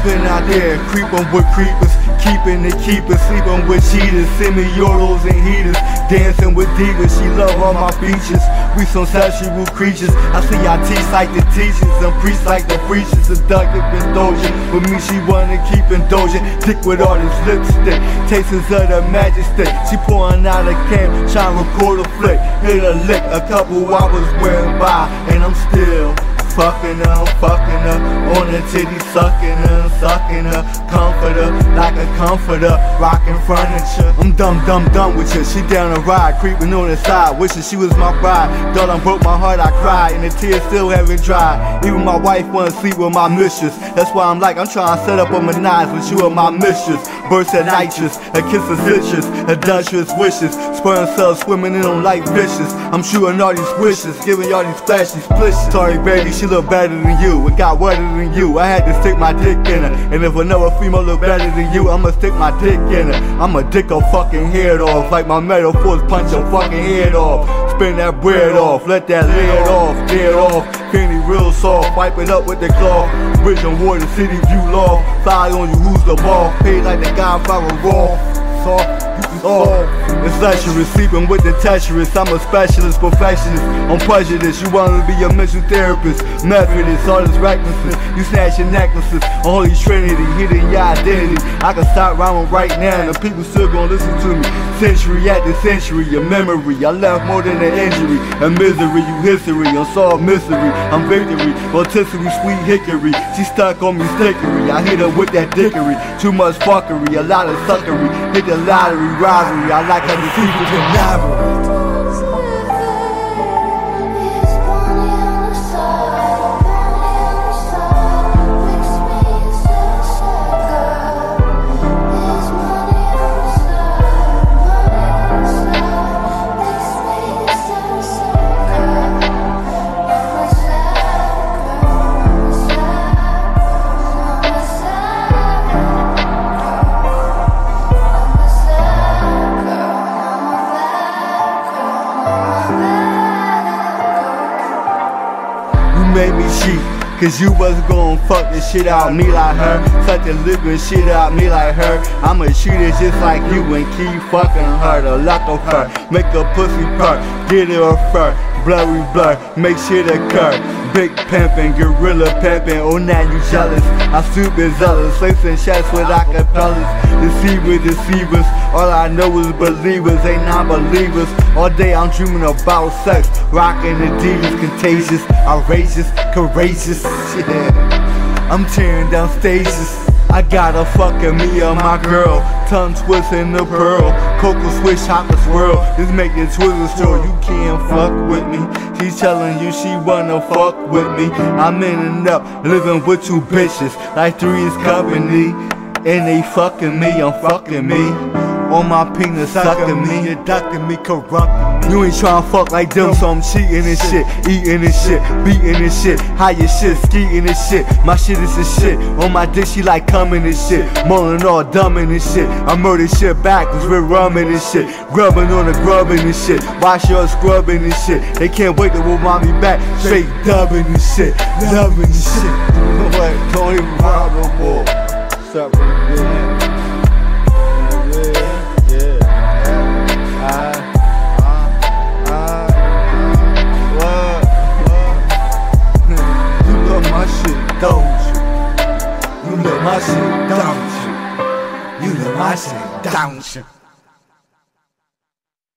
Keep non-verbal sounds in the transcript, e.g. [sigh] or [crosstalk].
Yeah, creeping with creepers, keeping the keepers, sleeping with cheaters, semi-autos and heaters, dancing with divas. She love all my features. We some sexual creatures. I see I teach like the teachers and preach like the preachers. Seductive indulgent. With me, she wanna keep indulgent. Dick with all this lipstick. Tastes of the stick. She pouring out a can, trying to record a flick. Hit a lick, a couple hours went by, and I'm still fucking her, fucking her, on the titty, sucking her, sucking her, comforter, like a comforter, rocking furniture. I'm dumb, dumb, dumb with you. She down the ride, creeping on the side, wishing she was my bride. Thought I broke my heart, I cried, and the tears still haven't dried. Even my wife wanna sleep with my mistress. That's why I'm like, I'm trying to set up my knives, but you are my mistress. Burst of nitrous, a kiss of citrus, adulterous wishes, sperm cells swimming in them like fishes. I'm shooting all these wishes, giving y'all these flashy splishes. Sorry, baby, she look better than you. It got wetter than you. I had to stick my dick in her. And if another female look better than you, I'ma stick my dick in it. I'ma dick her fucking head off. Like my metaphors punch her fucking head off. Spin that bread off. Let that lid off. Get off. Penny real soft. Wipe it up with the cloth. Bridge on water, city view law. Fly on you, who's the ball? Paid like the guy from raw. Soft. Oh, it's luxury, sleeping with the treacherous. I'm a specialist, perfectionist. I'm prejudiced. You wanna be a mental therapist, Methodist, all this recklessness. You snatching necklaces, Holy Trinity, hitting your identity. I can stop rhyming right now, and the people still gonna listen to me. Century after century, your memory. I left more than an injury, a misery. You history, unsolved mystery. I'm victory, rotisserie, sweet hickory. She stuck on me stickery. I hit her with that dickery. Too much fuckery, a lot of suckery. Hit the lottery, robbery. I like how the people can made me cheat. Cause you wasn't gon' fuck the shit out me like her. Such a living shit out me like her. I'ma treat it just like you and keep fucking her. The luck of her. Make a pussy purr. Get her a fur. Blurry blur. Make shit occur. Big pimpin', gorilla pimpin', oh now you jealous. I super zealous, lacing shots with acapellas. Deceiver, deceivers, all I know is believers, ain't non-believers. All day I'm dreaming about sex, rocking the divas, contagious, outrageous, courageous. [laughs] Yeah. I'm tearing down stages. I got a fucking me or my girl. Tongue twisting the pearl. Cocoa swish hopper swirl. Just make it twizzle. You can't fuck with me. She's telling you she wanna fuck with me. I'm in and up, living with two bitches. Like three is company. And they fucking me, I'm fucking me. On my penis, sucking me, abducting me, corrupting me. You ain't tryna fuck like them, so I'm cheating and shit, eating and shit, beating and shit, high as shit, skiing and shit. My shit is a shit. On my dick, she like coming and shit, moaning all dumbing and shit. I murder shit backwards with rumming and shit, grubbing on the grubbing and shit. Wash your scrubbing and shit. They can't wait to want me back, straight dubbing and shit, dubbing and shit. What? [laughs] Don't even rob no more. Stop my shit, don't you? You the my shit, don't you?